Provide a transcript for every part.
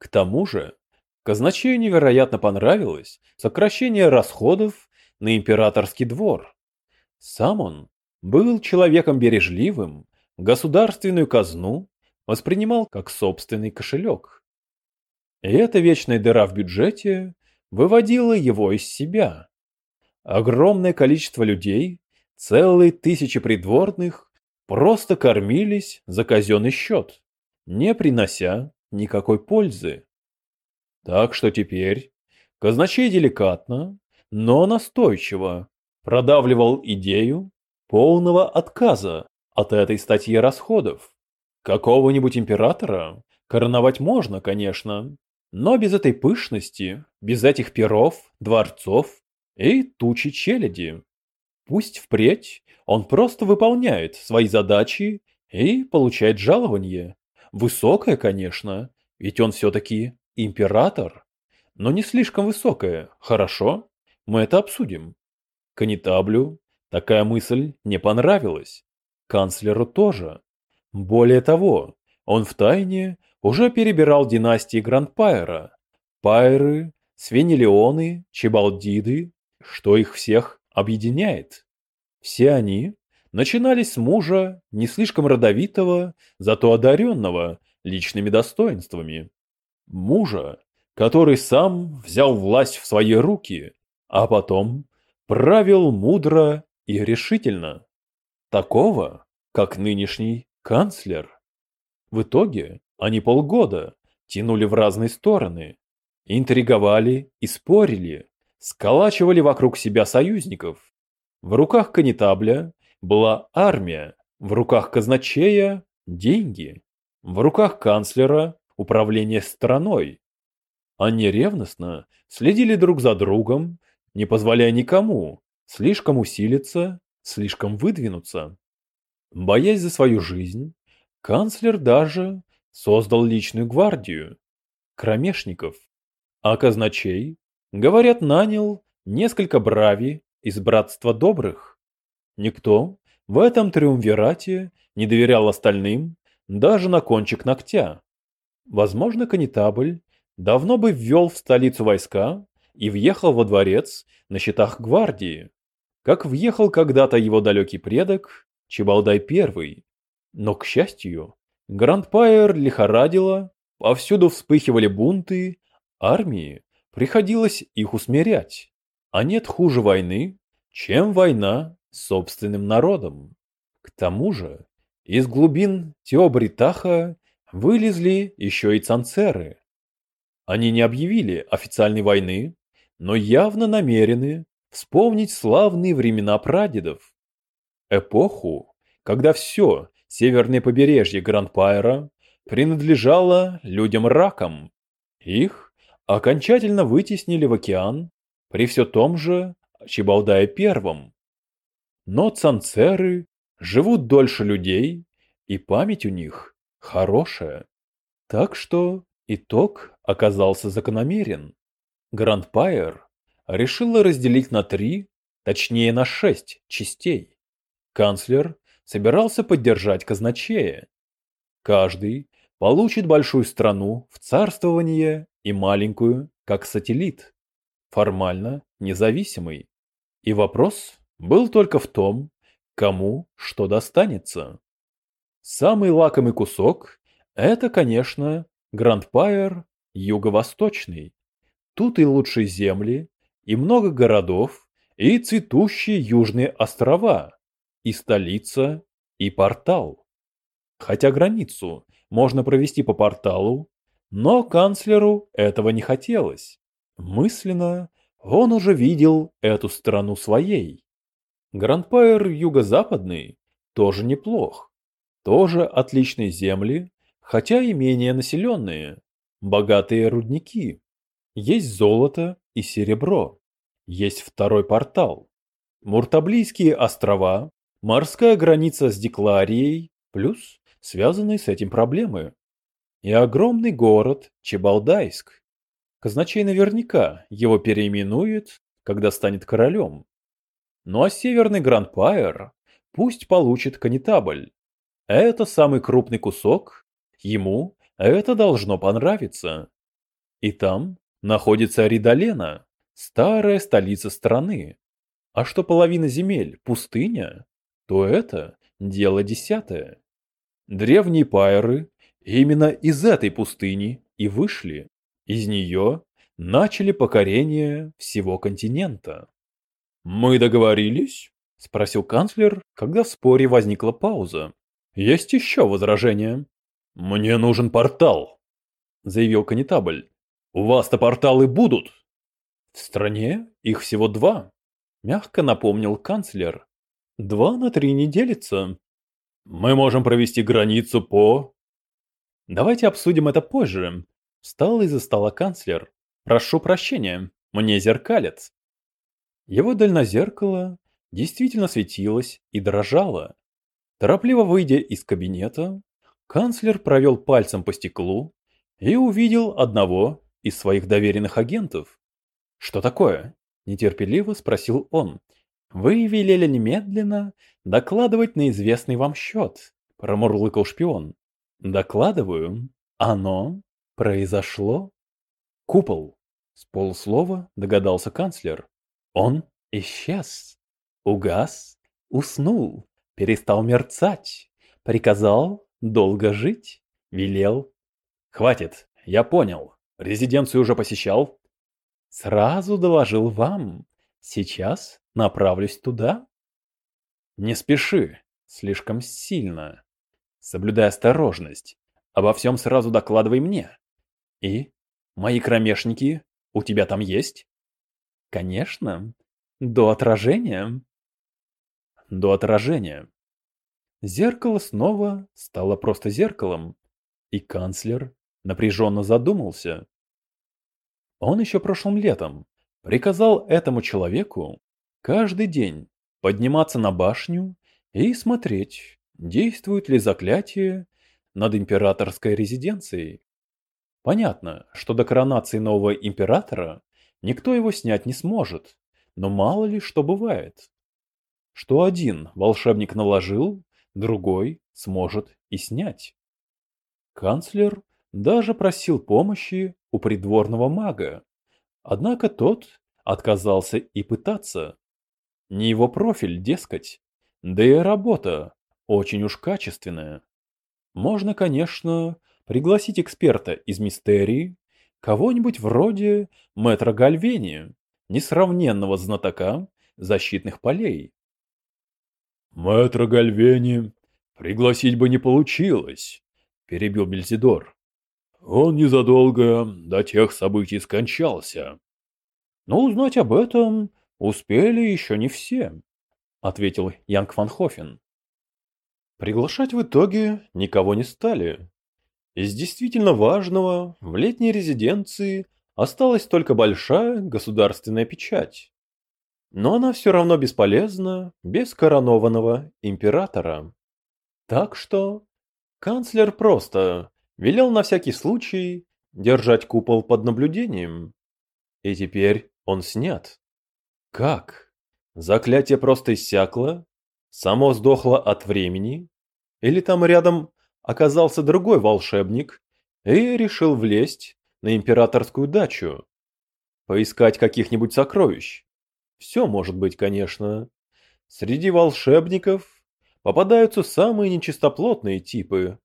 К тому же, казначею невероятно понравилось сокращение расходов на императорский двор. Сам он был человеком бережливым, государственную казну воспринимал как собственный кошелек. И эта вечная дыра в бюджете выводила его из себя. Огромное количество людей, целые тысячи придворных, просто кормились за казенный счет, не принося никакой пользы. Так что теперь казначей деликатно, но настойчиво продавливал идею полного отказа от этой статьи расходов. Какого-нибудь императора короновать можно, конечно, но без этой пышности, без этих перов, дворцов и тучи челяди. Пусть впредь он просто выполняет свои задачи и получает жалование. Высокое, конечно, ведь он все-таки император. Но не слишком высокое, хорошо? Мы это обсудим. Канитаблю такая мысль не понравилась. Канцлеру тоже. Более того, он втайне уже перебирал династии Грандпайра. Пайры, Свенелеоны, Чебалдиды, что их всех объединяет. Все они начинались с мужа, не слишком родовитого, зато одаренного личными достоинствами. Мужа, который сам взял власть в свои руки, а потом правил мудро и решительно. Такого, как нынешний канцлер. В итоге они полгода тянули в разные стороны, интриговали и спорили, сколачивали вокруг себя союзников. В руках канитабля была армия, в руках казначея – деньги, в руках канцлера – управление страной. Они ревностно следили друг за другом, не позволяя никому слишком усилиться, слишком выдвинуться. Боясь за свою жизнь, канцлер даже создал личную гвардию кромешников, а казначей, говорят, нанял несколько брави из братства добрых. Никто в этом триумвирате не доверял остальным даже на кончик ногтя. Возможно, канитабль давно бы ввел в столицу войска и въехал во дворец на счетах гвардии, как въехал когда-то его далекий предок Чебалдай первый. Но, к счастью, Грандпайр лихорадило, повсюду вспыхивали бунты, армии приходилось их усмирять. А нет хуже войны, чем война собственным народом. К тому же, из глубин Теобритаха вылезли еще и цанцеры. Они не объявили официальной войны, но явно намерены вспомнить славные времена прадедов. Эпоху, когда все северное побережье Гранд-Пайра принадлежало людям-ракам. Их окончательно вытеснили в океан при все том же Чебалдае Первом. Но цанцеры живут дольше людей, и память у них хорошая. Так что итог оказался закономерен. Гранд-Пайр решила разделить на три, точнее на шесть частей. Канцлер собирался поддержать казначея. Каждый получит большую страну в царствование и маленькую, как сателлит, формально независимый. И вопрос был только в том, кому что достанется. Самый лакомый кусок – это, конечно, Грандпайр юго-восточный. Тут и лучшие земли, и много городов, и цветущие южные острова, и столица, и портал. Хотя границу можно провести по порталу, но канцлеру этого не хотелось. Мысленно он уже видел эту страну своей. Грандпайр юго-западный тоже неплох. Тоже отличные земли, хотя и менее населенные. Богатые рудники. Есть золото и серебро. Есть второй портал. Муртаблийские острова, морская граница с Декларией, плюс связанные с этим проблемы. И огромный город Чебалдайск. Казначей наверняка его переименует, когда станет королем. Ну а северный Гранд-Пайер пусть получит канитабль. Это самый крупный кусок, ему это должно понравиться. И там находится Ридалена, старая столица страны. А что половина земель – пустыня, то это дело десятое. Древние пайры именно из этой пустыни и вышли. Из нее начали покорение всего континента. «Мы договорились?» – спросил канцлер, когда в споре возникла пауза. «Есть еще возражения?» «Мне нужен портал», – заявил конетабль. «У вас-то порталы будут?» «В стране их всего два», – мягко напомнил канцлер. «Два на три не делится». «Мы можем провести границу по...» «Давайте обсудим это позже», – встал из-за стола канцлер. «Прошу прощения, мне зеркалец». Его дальнозеркало действительно светилось и дрожало. Торопливо выйдя из кабинета, канцлер провел пальцем по стеклу и увидел одного из своих доверенных агентов. «Что такое?» – нетерпеливо спросил он. «Вы велели немедленно докладывать на известный вам счет», – промурлыкал шпион. «Докладываю. Оно произошло». «Купол», – с полуслова догадался канцлер. Он исчез, угас, уснул, перестал мерцать, приказал долго жить, велел. Хватит, я понял, резиденцию уже посещал? Сразу доложил вам, сейчас направлюсь туда. Не спеши, слишком сильно. Соблюдай осторожность, обо всем сразу докладывай мне. И мои кромешники у тебя там есть? Конечно. До отражения. До отражения. Зеркало снова стало просто зеркалом, и канцлер напряженно задумался. Он еще прошлым летом приказал этому человеку каждый день подниматься на башню и смотреть, действует ли заклятие над императорской резиденцией. Понятно, что до коронации нового императора Никто его снять не сможет, но мало ли что бывает. Что один волшебник наложил, другой сможет и снять. Канцлер даже просил помощи у придворного мага, однако тот отказался и пытаться. Не его профиль, дескать, да и работа очень уж качественная. Можно, конечно, пригласить эксперта из мистерии Кого-нибудь вроде мэтра Гальвени, несравненного знатока защитных полей. «Мэтра Гальвени пригласить бы не получилось», — перебил Мельзидор. «Он незадолго до тех событий скончался». «Но узнать об этом успели еще не все», — ответил Янг Ван Хофен. Приглашать в итоге никого не стали. Из действительно важного в летней резиденции осталась только большая государственная печать. Но она все равно бесполезна без коронованного императора. Так что канцлер просто велел на всякий случай держать купол под наблюдением. И теперь он снят. Как? Заклятие просто иссякло? Само сдохло от времени? Или там рядом оказался другой волшебник и решил влезть на императорскую дачу. Поискать каких-нибудь сокровищ. Все может быть, конечно. Среди волшебников попадаются самые нечистоплотные типы.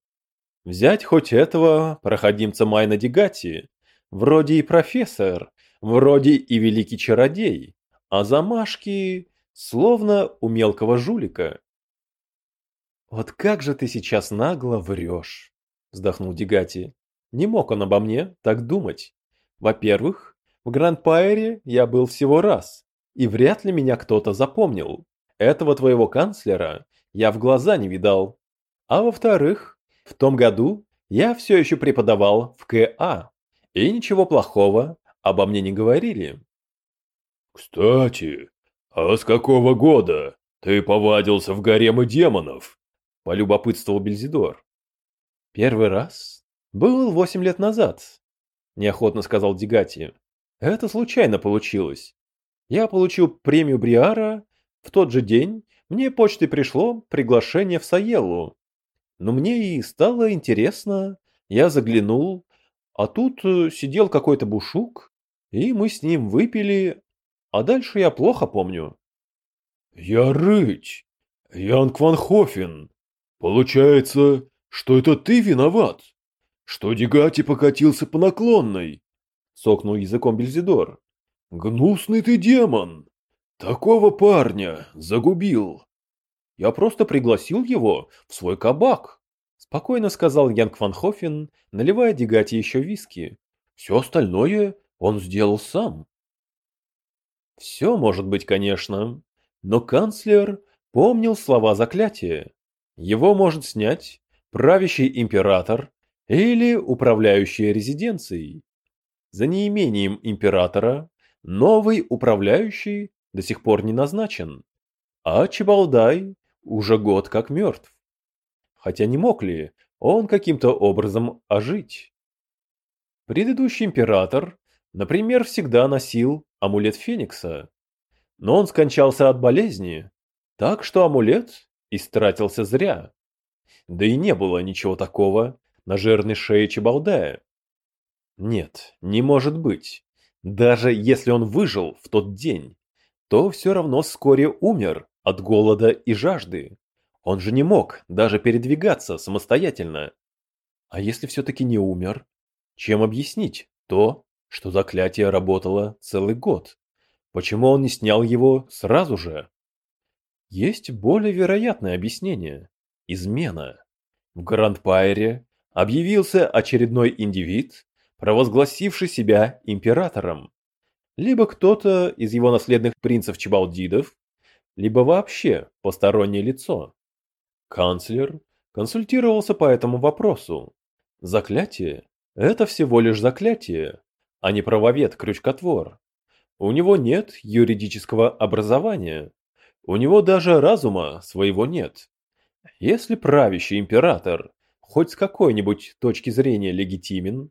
Взять хоть этого проходимца Майна Дигати, вроде и профессор, вроде и великий чародей, а замашки словно у мелкого жулика. «Вот как же ты сейчас нагло врешь!» – вздохнул Дигати. «Не мог он обо мне так думать. Во-первых, в Гранд-Пайере я был всего раз, и вряд ли меня кто-то запомнил. Этого твоего канцлера я в глаза не видал. А во-вторых, в том году я все еще преподавал в КА, и ничего плохого обо мне не говорили». «Кстати, а с какого года ты повадился в гаремы демонов?» Полюбопытствовал Бельзидор. Первый раз был восемь лет назад, неохотно сказал Дигати. Это случайно получилось. Я получил премию Бриара, в тот же день мне почтой пришло приглашение в Саеллу. Но мне и стало интересно, я заглянул, А тут э, сидел какой-то бушук, и мы с ним выпили, а дальше я плохо помню. Я рыть, Ян Кванхофен. Получается, что это ты виноват, что Дегати покатился по наклонной, сокнул языком Бельзидор. Гнусный ты демон. Такого парня загубил. Я просто пригласил его в свой кабак, спокойно сказал Янг Ван Хофен, наливая Дегати еще виски. Все остальное он сделал сам. Все может быть, конечно, но канцлер помнил слова заклятия. Его может снять правящий император или управляющий резиденцией. За неимением императора новый управляющий до сих пор не назначен, а Чебалдай уже год как мертв. Хотя не мог ли он каким-то образом ожить? Предыдущий император, например, всегда носил амулет Феникса, но он скончался от болезни, так что амулет истратился зря. Да и не было ничего такого на жирной шее Чебалдая. Нет, не может быть. Даже если он выжил в тот день, то все равно вскоре умер от голода и жажды. Он же не мог даже передвигаться самостоятельно. А если все-таки не умер? Чем объяснить то, что заклятие работало целый год? Почему он не снял его сразу же? Есть более вероятное объяснение. Измена. В Гранд-Пайре объявился очередной индивид, провозгласивший себя императором. Либо кто-то из его наследных принцев-чебалдидов, либо вообще постороннее лицо. Канцлер консультировался по этому вопросу. Заклятие – это всего лишь заклятие, а не правовед-крючкотвор. У него нет юридического образования. У него даже разума своего нет. Если правящий император хоть с какой-нибудь точки зрения легитимен,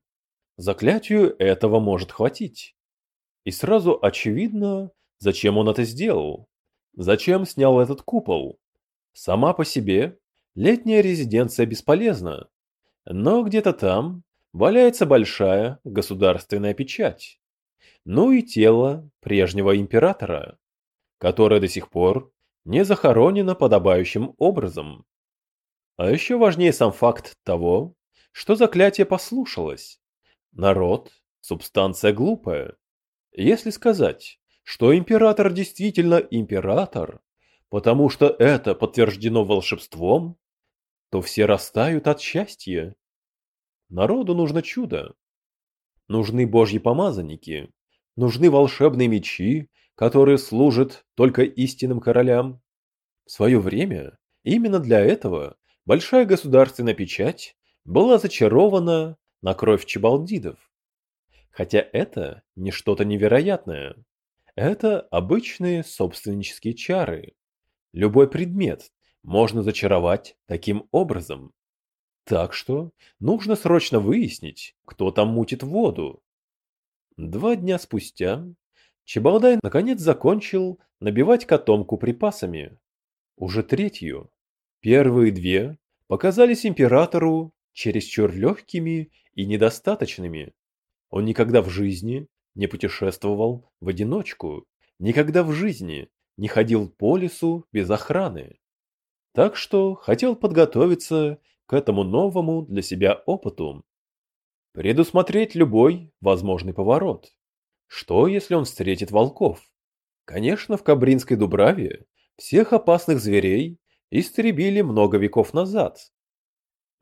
заклятию этого может хватить. И сразу очевидно, зачем он это сделал. Зачем снял этот купол? Сама по себе летняя резиденция бесполезна, но где-то там валяется большая государственная печать. Ну и тело прежнего императора, которое до сих пор не захоронено подобающим образом. А еще важнее сам факт того, что заклятие послушалось. Народ – субстанция глупая. Если сказать, что император действительно император, потому что это подтверждено волшебством, то все растают от счастья. Народу нужно чудо. Нужны божьи помазанники, нужны волшебные мечи, которые служат только истинным королям. В свое время именно для этого большая государственная печать была зачарована на кровь чебалдидов. Хотя это не что-то невероятное. Это обычные собственнические чары. Любой предмет можно зачаровать таким образом. Так что нужно срочно выяснить, кто там мутит воду. Два дня спустя Чебалдай наконец закончил набивать котомку припасами. Уже третью. Первые две показались императору чересчур легкими и недостаточными. Он никогда в жизни не путешествовал в одиночку, никогда в жизни не ходил по лесу без охраны. Так что хотел подготовиться к этому новому для себя опыту. Предусмотреть любой возможный поворот. Что, если он встретит волков? Конечно, в Кабринской Дубраве всех опасных зверей истребили много веков назад.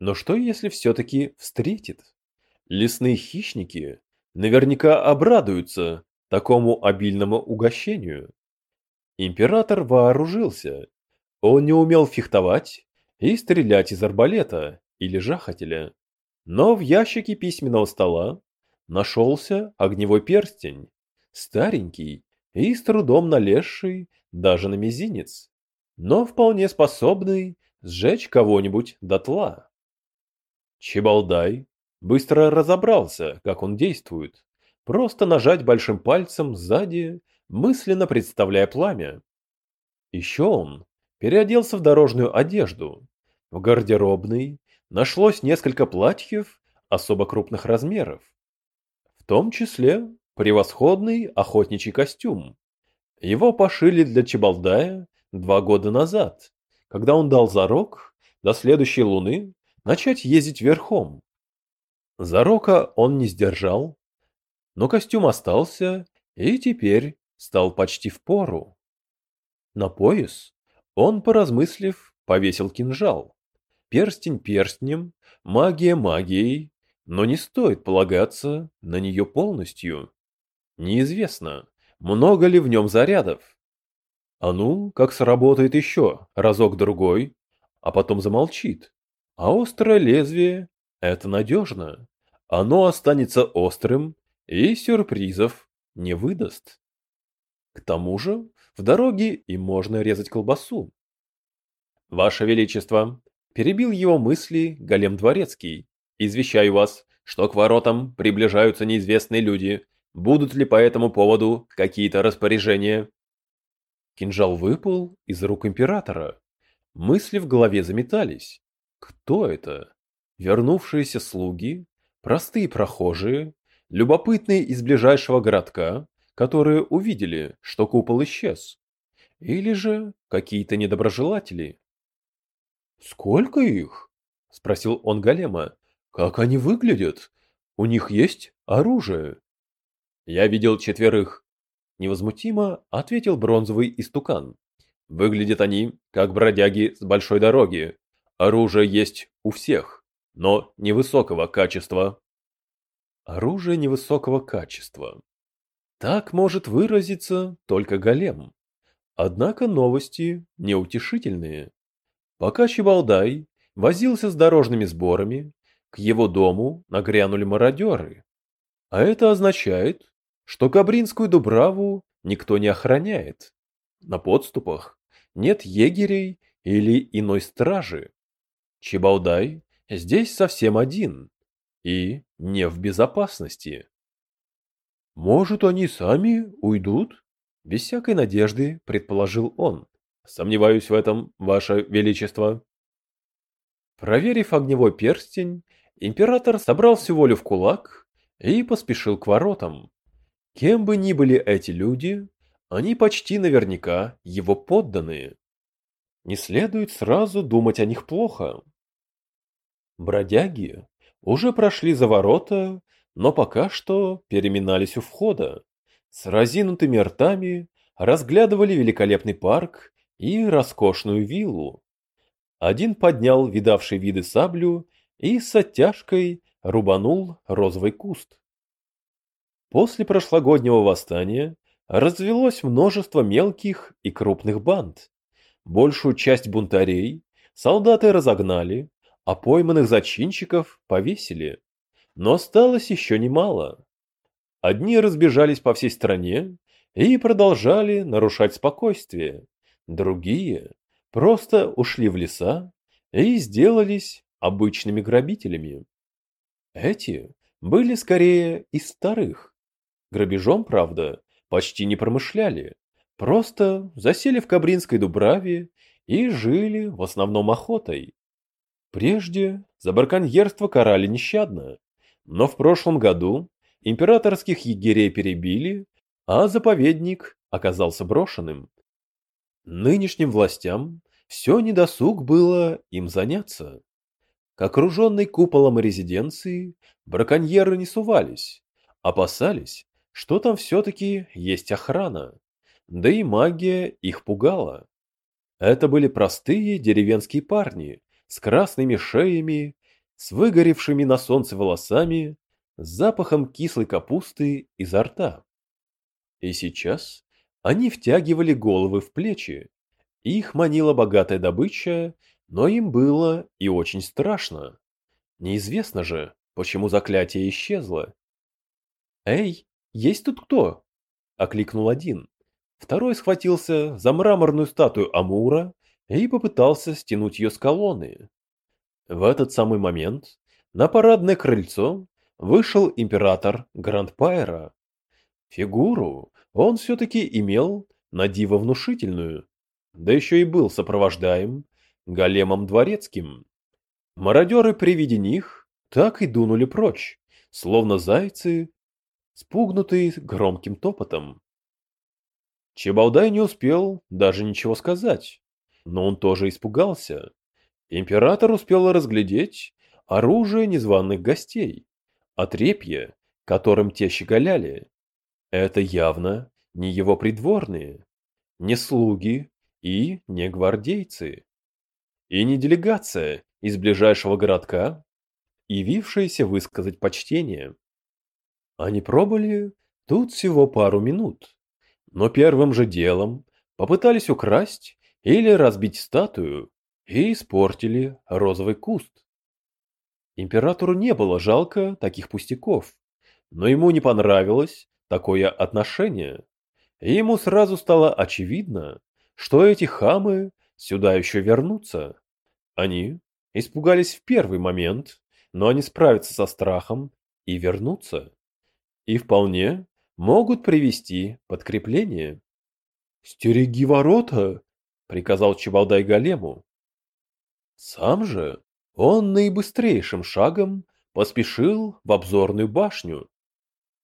Но что, если все-таки встретит? Лесные хищники наверняка обрадуются такому обильному угощению. Император вооружился. Он не умел фехтовать и стрелять из арбалета или жахателя. Но в ящике письменного стола нашелся огневой перстень, старенький и с трудом налезший даже на мизинец, но вполне способный сжечь кого-нибудь дотла. Чебалдай быстро разобрался, как он действует. Просто нажать большим пальцем сзади, мысленно представляя пламя. Еще он переоделся в дорожную одежду. В гардеробной нашлось несколько платьев особо крупных размеров. В том числе превосходный охотничий костюм. Его пошили для Чебалдая два года назад, когда он дал зарок до следующей луны начать ездить верхом. Зарока он не сдержал, но костюм остался и теперь стал почти в пору. На пояс он, поразмыслив, повесил кинжал. Перстень перстнем, магия магией, но не стоит полагаться на нее полностью. Неизвестно, много ли в нем зарядов. А ну, как сработает еще разок-другой, а потом замолчит. А острое лезвие – это надежно. Оно останется острым и сюрпризов не выдаст. К тому же в дороге им можно резать колбасу. Ваше Величество, перебил его мысли голем дворецкий, извещаю вас, что к воротам приближаются неизвестные люди. Будут ли по этому поводу какие-то распоряжения? Кинжал выпал из рук императора. Мысли в голове заметались. Кто это? Вернувшиеся слуги? Простые прохожие? Любопытные из ближайшего городка? которые увидели, что купол исчез. Или же какие-то недоброжелатели. «Сколько их?» – спросил он Голема. «Как они выглядят? У них есть оружие?» «Я видел четверых», – невозмутимо ответил бронзовый истукан. «Выглядят они, как бродяги с большой дороги. Оружие есть у всех, но невысокого качества». Оружие невысокого качества. Так может выразиться только голем. Однако новости неутешительные. Пока Чебалдай возился с дорожными сборами, к его дому нагрянули мародеры. А это означает, что Кабринскую Дубраву никто не охраняет. На подступах нет егерей или иной стражи. Чебалдай здесь совсем один и не в безопасности. «Может, они сами уйдут?» Без всякой надежды предположил он. «Сомневаюсь в этом, Ваше Величество». Проверив огневой перстень, император собрал всю волю в кулак и поспешил к воротам. Кем бы ни были эти люди, они почти наверняка его подданные. Не следует сразу думать о них плохо. Бродяги уже прошли за ворота но пока что переминались у входа. С разинутыми ртами разглядывали великолепный парк и роскошную виллу. Один поднял видавший виды саблю и с оттяжкой рубанул розовый куст. После прошлогоднего восстания развелось множество мелких и крупных банд. Большую часть бунтарей солдаты разогнали, а пойманных зачинщиков повесили но осталось еще немало. Одни разбежались по всей стране и продолжали нарушать спокойствие, другие просто ушли в леса и сделались обычными грабителями. Эти были скорее из старых. Грабежом, правда, почти не промышляли, просто засели в Кабринской Дубраве и жили в основном охотой. Прежде за браконьерство карали нещадно, но в прошлом году императорских егерей перебили, а заповедник оказался брошенным. Нынешним властям все недосуг было им заняться. К окруженной куполом резиденции браконьеры не сувались, опасались, что там все-таки есть охрана, да и магия их пугала. Это были простые деревенские парни с красными шеями с выгоревшими на солнце волосами, с запахом кислой капусты изо рта. И сейчас они втягивали головы в плечи. Их манила богатая добыча, но им было и очень страшно. Неизвестно же, почему заклятие исчезло. «Эй, есть тут кто?» – окликнул один. Второй схватился за мраморную статую Амура и попытался стянуть ее с колонны. В этот самый момент на парадное крыльцо вышел император Грандпайра. Фигуру он все-таки имел на диво внушительную, да еще и был сопровождаем големом дворецким. Мародеры при виде них так и дунули прочь, словно зайцы спугнутый громким топотом. Чебалдай не успел даже ничего сказать, но он тоже испугался. Император успел разглядеть оружие незваных гостей, отрепье, которым те щеголяли. Это явно не его придворные, не слуги и не гвардейцы, и не делегация из ближайшего городка, явившаяся высказать почтение. Они пробыли тут всего пару минут, но первым же делом попытались украсть или разбить статую и испортили розовый куст. Императору не было жалко таких пустяков, но ему не понравилось такое отношение. И ему сразу стало очевидно, что эти хамы сюда еще вернутся. Они испугались в первый момент, но они справятся со страхом и вернутся. И вполне могут привести подкрепление. «Стереги ворота!» — приказал Чебалдай Голему. Сам же он наибыстрейшим шагом поспешил в обзорную башню.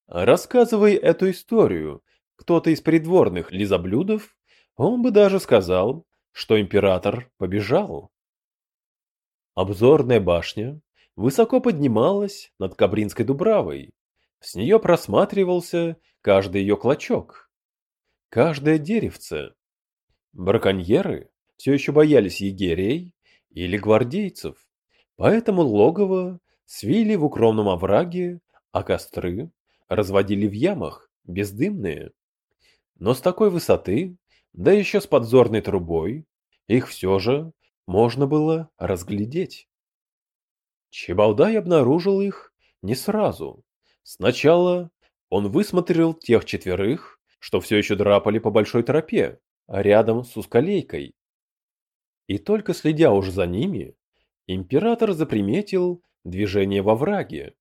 Рассказывая эту историю кто-то из придворных лизоблюдов, он бы даже сказал, что император побежал. Обзорная башня высоко поднималась над Кабринской дубравой. С нее просматривался каждый ее клочок, каждое деревце. Браконьеры все еще боялись егерей или гвардейцев, поэтому логово свили в укромном овраге, а костры разводили в ямах, бездымные. Но с такой высоты, да еще с подзорной трубой, их все же можно было разглядеть. Чебалдай обнаружил их не сразу. Сначала он высмотрел тех четверых, что все еще драпали по большой тропе, рядом с узколейкой. И только следя уже за ними, император заприметил движение во враге.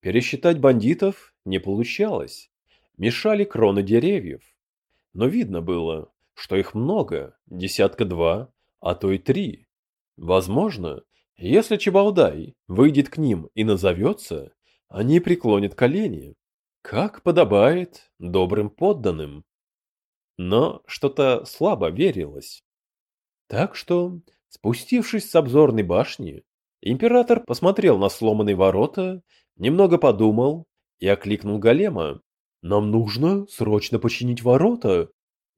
Пересчитать бандитов не получалось, мешали кроны деревьев. Но видно было, что их много, десятка два, а то и три. Возможно, если Чебалдай выйдет к ним и назовется, они преклонят колени, как подобает добрым подданным. Но что-то слабо верилось. Так что, спустившись с обзорной башни, император посмотрел на сломанные ворота, немного подумал и окликнул голема. «Нам нужно срочно починить ворота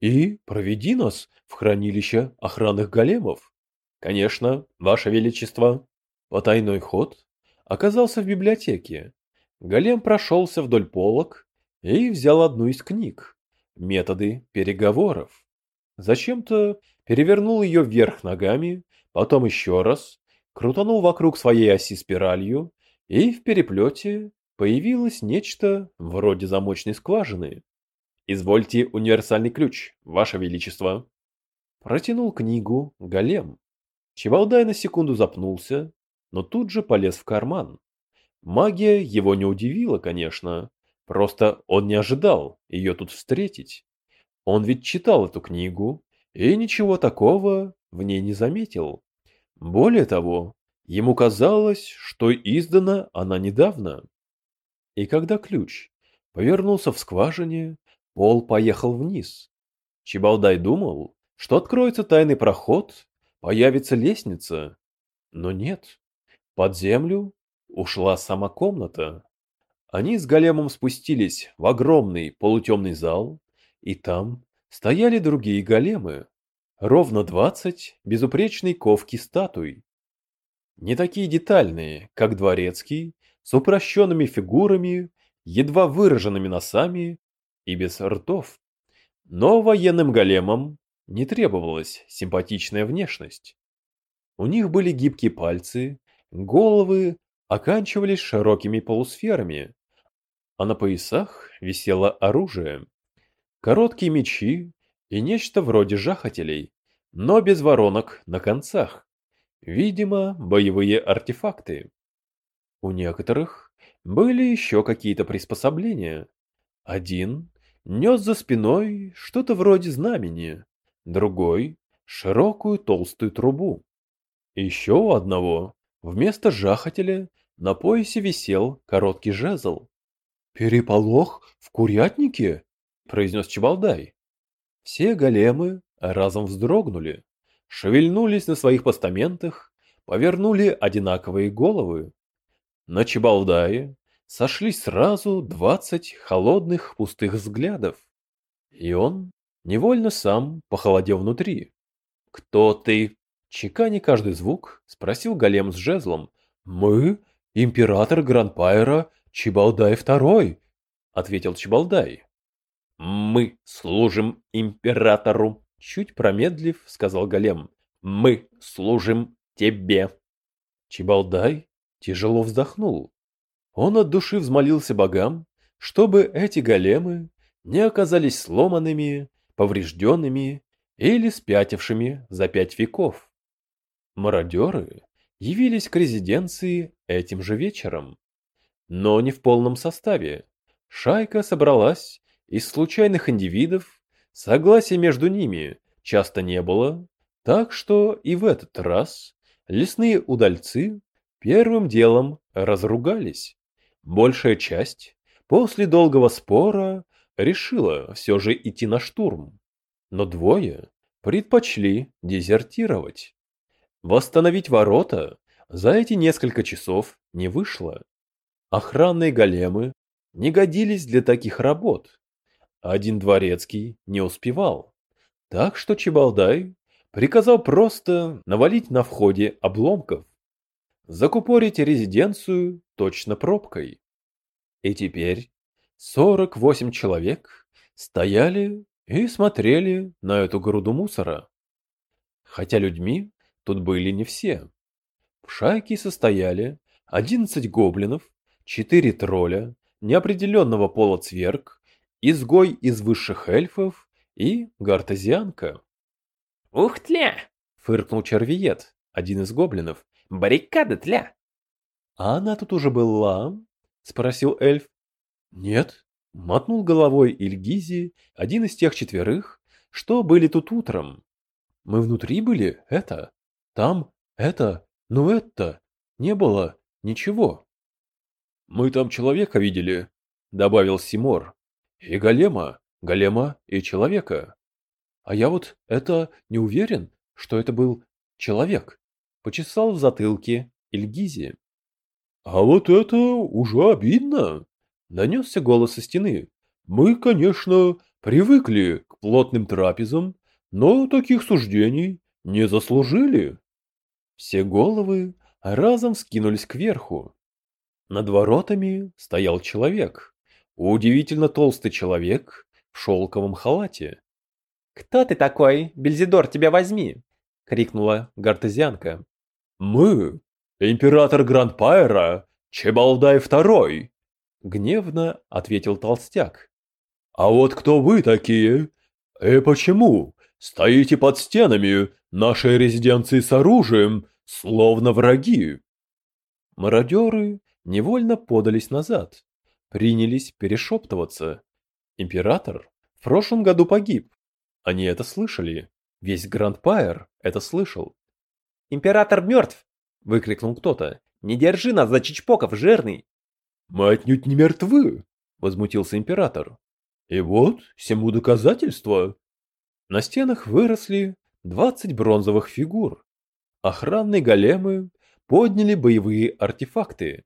и проведи нас в хранилище охранных големов». «Конечно, ваше величество». Потайной ход оказался в библиотеке. Голем прошелся вдоль полок и взял одну из книг «Методы переговоров». Зачем-то перевернул ее вверх ногами, потом еще раз, крутанул вокруг своей оси спиралью, и в переплете появилось нечто вроде замочной скважины. «Извольте универсальный ключ, Ваше Величество!» Протянул книгу голем. Чебалдай на секунду запнулся, но тут же полез в карман. Магия его не удивила, конечно, просто он не ожидал ее тут встретить. Он ведь читал эту книгу и ничего такого в ней не заметил. Более того, ему казалось, что издана она недавно. И когда ключ повернулся в скважине, пол поехал вниз. Чебалдай думал, что откроется тайный проход, появится лестница. Но нет, под землю ушла сама комната. Они с големом спустились в огромный полутемный зал, и там стояли другие големы, ровно двадцать безупречной ковки статуй. Не такие детальные, как дворецкий, с упрощенными фигурами, едва выраженными носами и без ртов. Но военным големам не требовалась симпатичная внешность. У них были гибкие пальцы, головы оканчивались широкими полусферами, а на поясах висело оружие короткие мечи и нечто вроде жахателей, но без воронок на концах. Видимо, боевые артефакты. У некоторых были еще какие-то приспособления. Один нес за спиной что-то вроде знамени, другой — широкую толстую трубу. Еще у одного вместо жахателя на поясе висел короткий жезл. Переполох в курятнике? произнес Чебалдай. Все големы разом вздрогнули, шевельнулись на своих постаментах, повернули одинаковые головы. На Чебалдае сошлись сразу двадцать холодных пустых взглядов, и он невольно сам похолодел внутри. «Кто ты?» Чеканя каждый звук, спросил голем с жезлом. «Мы — император Гранпайра Чебалдай II», — ответил Чебалдай. «Мы служим императору», — чуть промедлив, сказал голем. «Мы служим тебе». Чебалдай тяжело вздохнул. Он от души взмолился богам, чтобы эти големы не оказались сломанными, поврежденными или спятившими за пять веков. Мародеры явились к резиденции этим же вечером, но не в полном составе. Шайка собралась из случайных индивидов, согласия между ними часто не было, так что и в этот раз лесные удальцы первым делом разругались. Большая часть после долгого спора решила все же идти на штурм, но двое предпочли дезертировать. Восстановить ворота за эти несколько часов не вышло. Охранные големы не годились для таких работ. Один дворецкий не успевал. Так что Чебалдай приказал просто навалить на входе обломков. Закупорить резиденцию точно пробкой. И теперь 48 человек стояли и смотрели на эту груду мусора. Хотя людьми Тут были не все. В шайке состояли 11 гоблинов, 4 тролля, неопределенного пола цверг, изгой из высших эльфов и гартезианка. «Ух тля!» — фыркнул червиет, один из гоблинов. «Баррикада тля!» «А она тут уже была?» — спросил эльф. «Нет», — мотнул головой Ильгизи, один из тех четверых, что были тут утром. «Мы внутри были, это?» Там это, ну это, не было ничего. Мы там человека видели, добавил Симор. И голема, голема и человека. А я вот это не уверен, что это был человек. Почесал в затылке Ильгизи. А вот это уже обидно, донесся голос со стены. Мы, конечно, привыкли к плотным трапезам, но таких суждений не заслужили. Все головы разом скинулись кверху. Над воротами стоял человек. Удивительно толстый человек в шелковом халате. «Кто ты такой? Бельзидор, тебя возьми!» — крикнула гартезианка. «Мы, император Грандпайра, Чебалдай II!» — гневно ответил толстяк. «А вот кто вы такие? И почему стоите под стенами нашей резиденции с оружием, словно враги. Мародеры невольно подались назад, принялись перешептываться. Император в прошлом году погиб. Они это слышали. Весь Гранд-Пайер это слышал. «Император мертв!» — выкрикнул кто-то. «Не держи нас за чичпоков, жирный!» «Мы отнюдь не мертвы!» — возмутился император. «И вот всему доказательство!» На стенах выросли двадцать бронзовых фигур. Охранные големы подняли боевые артефакты.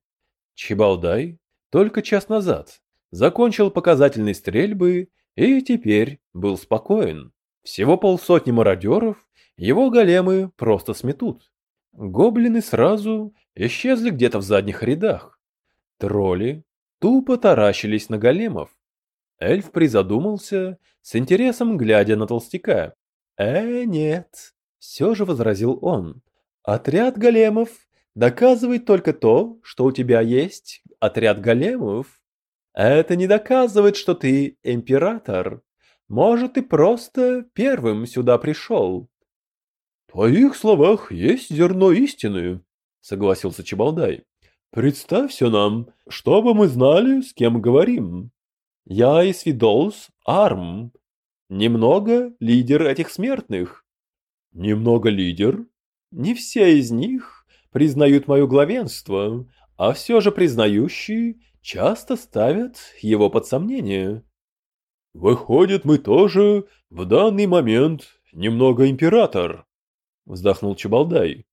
Чебалдай только час назад закончил показательные стрельбы и теперь был спокоен. Всего полсотни мародеров его големы просто сметут. Гоблины сразу исчезли где-то в задних рядах. Тролли тупо таращились на големов. Эльф призадумался, с интересом глядя на толстяка. «Э, нет», — все же возразил он. «Отряд големов доказывает только то, что у тебя есть отряд големов. Это не доказывает, что ты император. Может, ты просто первым сюда пришел». «В твоих словах есть зерно истины», — согласился Чебалдай. «Представься нам, чтобы мы знали, с кем говорим». «Я из Видолс Арм, Немного лидер этих смертных. Немного лидер? Не все из них признают мое главенство, а все же признающие часто ставят его под сомнение. Выходит, мы тоже в данный момент немного император, вздохнул Чебалдай.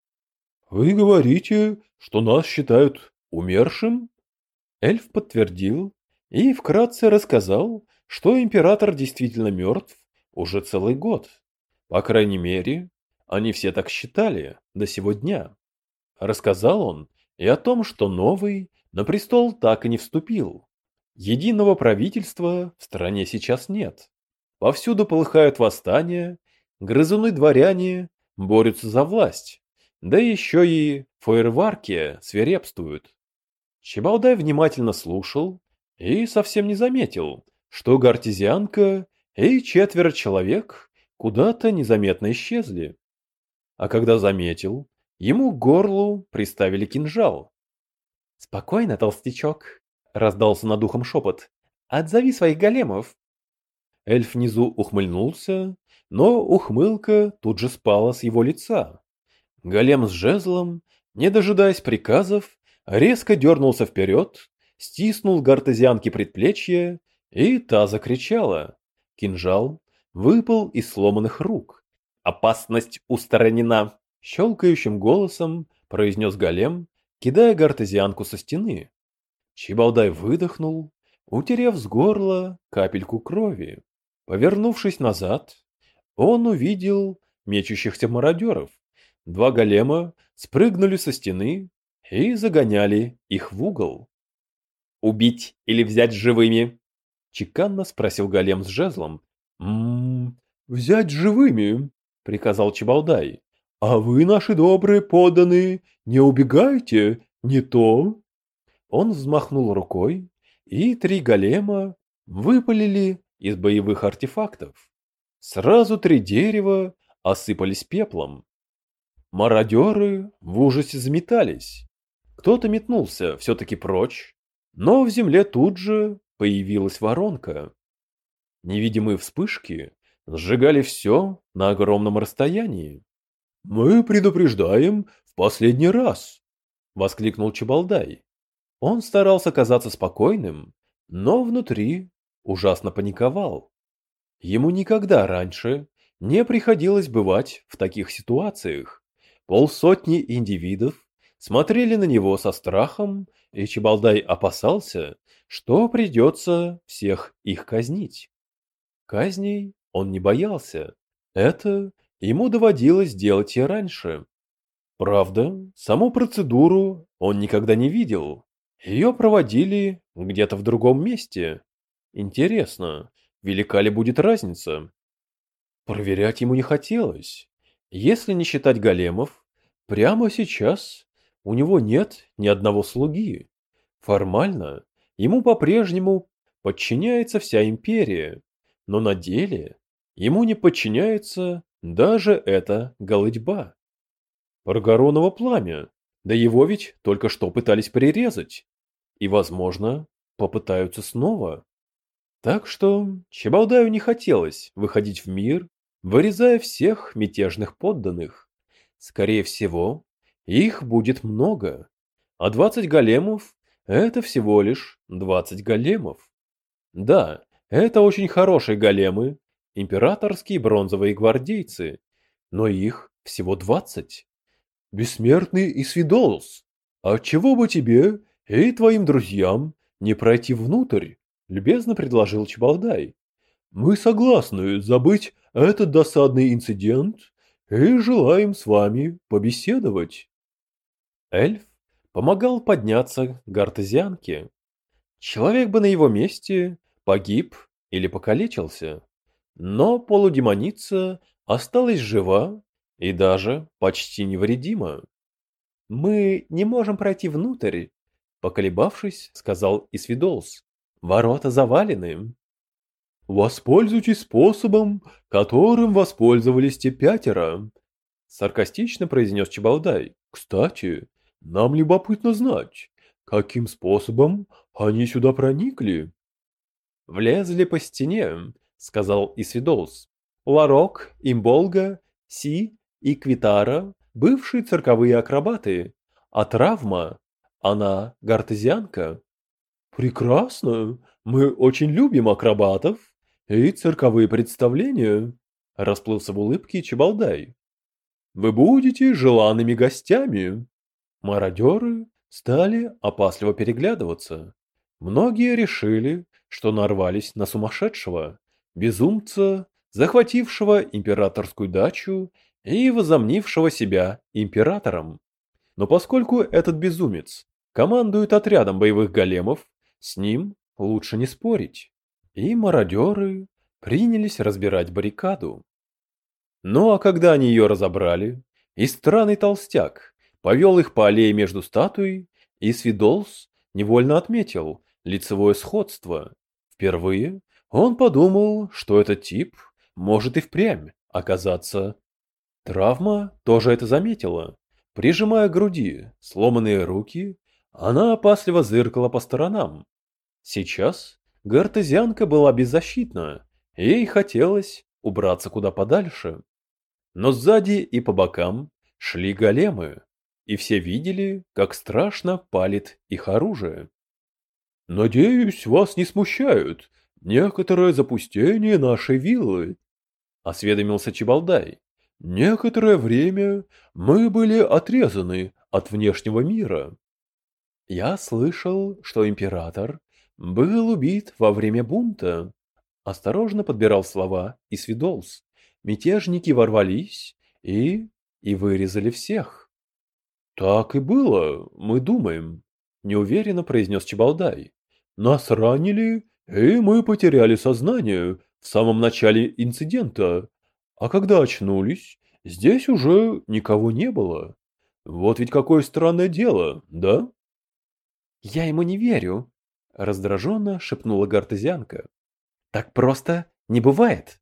Вы говорите, что нас считают умершим? Эльф подтвердил и вкратце рассказал, что император действительно мертв уже целый год. По крайней мере, они все так считали до сего дня. Рассказал он и о том, что новый на престол так и не вступил. Единого правительства в стране сейчас нет. Повсюду полыхают восстания, грызуны-дворяне борются за власть, да еще и фойерварки свирепствуют. Чебалдай внимательно слушал и совсем не заметил, что гартезианка и четверо человек куда-то незаметно исчезли. А когда заметил, ему к горлу приставили кинжал. «Спокойно, толстячок», — раздался над ухом шепот. «Отзови своих големов». Эльф внизу ухмыльнулся, но ухмылка тут же спала с его лица. Голем с жезлом, не дожидаясь приказов, резко дернулся вперед, стиснул гартезианке предплечье, и та закричала. Кинжал выпал из сломанных рук. «Опасность устранена!» — щелкающим голосом произнес голем, кидая гартезианку со стены. Чебалдай выдохнул, утерев с горла капельку крови. Повернувшись назад, он увидел мечущихся мародеров. Два голема спрыгнули со стены и загоняли их в угол. «Убить или взять живыми?» — чеканно спросил голем с жезлом, «М-м, взять живыми», — приказал Чебалдай. «А вы, наши добрые подданные, не убегайте, не то». Он взмахнул рукой, и три голема выпалили из боевых артефактов. Сразу три дерева осыпались пеплом. Мародеры в ужасе заметались. Кто-то метнулся все-таки прочь, но в земле тут же появилась воронка. Невидимые вспышки сжигали все на огромном расстоянии. «Мы предупреждаем в последний раз!» — воскликнул Чебалдай. Он старался казаться спокойным, но внутри ужасно паниковал. Ему никогда раньше не приходилось бывать в таких ситуациях. Полсотни индивидов смотрели на него со страхом, и Чебалдай опасался, что придется всех их казнить. Казней он не боялся. Это ему доводилось делать и раньше. Правда, саму процедуру он никогда не видел. Ее проводили где-то в другом месте. Интересно, велика ли будет разница? Проверять ему не хотелось. Если не считать големов, прямо сейчас у него нет ни одного слуги. Формально ему по-прежнему подчиняется вся империя но на деле ему не подчиняется даже эта голытьба. Паргороново пламя, да его ведь только что пытались прирезать. И, возможно, попытаются снова. Так что Чебалдаю не хотелось выходить в мир, вырезая всех мятежных подданных. Скорее всего, их будет много, а 20 големов – это всего лишь 20 големов. Да, это очень хорошие големы, императорские бронзовые гвардейцы, но их всего двадцать. Бессмертный и Свидолс, а чего бы тебе и твоим друзьям не пройти внутрь? Любезно предложил Чебалдай. Мы согласны забыть этот досадный инцидент и желаем с вами побеседовать. Эльф помогал подняться гартезианке. Человек бы на его месте погиб или покалечился. Но полудемоница осталась жива и даже почти невредима. «Мы не можем пройти внутрь», — поколебавшись, сказал Исвидолс. «Ворота завалены». «Воспользуйтесь способом, которым воспользовались те пятеро», — саркастично произнес Чебалдай. «Кстати, нам любопытно знать, каким способом они сюда проникли?» «Влезли по стене», — сказал Исвидолс. «Ларок, Имболга, Си и Квитара — бывшие цирковые акробаты, а Травма — она гартезианка». Прекрасно. Мы очень любим акробатов и цирковые представления. Расплылся в улыбке Чебалдай. Вы будете желанными гостями. Мародеры стали опасливо переглядываться. Многие решили, что нарвались на сумасшедшего, безумца, захватившего императорскую дачу и возомнившего себя императором. Но поскольку этот безумец командует отрядом боевых големов, с ним лучше не спорить. И мародеры принялись разбирать баррикаду. Ну а когда они ее разобрали, и странный толстяк повел их по аллее между статуей, и Свидолс невольно отметил лицевое сходство. Впервые он подумал, что этот тип может и впрямь оказаться. Травма тоже это заметила. Прижимая к груди сломанные руки, она опасливо зыркала по сторонам. Сейчас гартезианка была беззащитна, ей хотелось убраться куда подальше. Но сзади и по бокам шли големы, и все видели, как страшно палит их оружие. «Надеюсь, вас не смущают некоторое запустение нашей виллы», — осведомился Чебалдай. «Некоторое время мы были отрезаны от внешнего мира». «Я слышал, что император был убит во время бунта», — осторожно подбирал слова и Свидолс. «Мятежники ворвались и... и вырезали всех». «Так и было, мы думаем», — неуверенно произнес Чебалдай. Нас ранили, и мы потеряли сознание в самом начале инцидента. А когда очнулись, здесь уже никого не было. Вот ведь какое странное дело, да? Я ему не верю, раздраженно шепнула гартезианка. Так просто не бывает.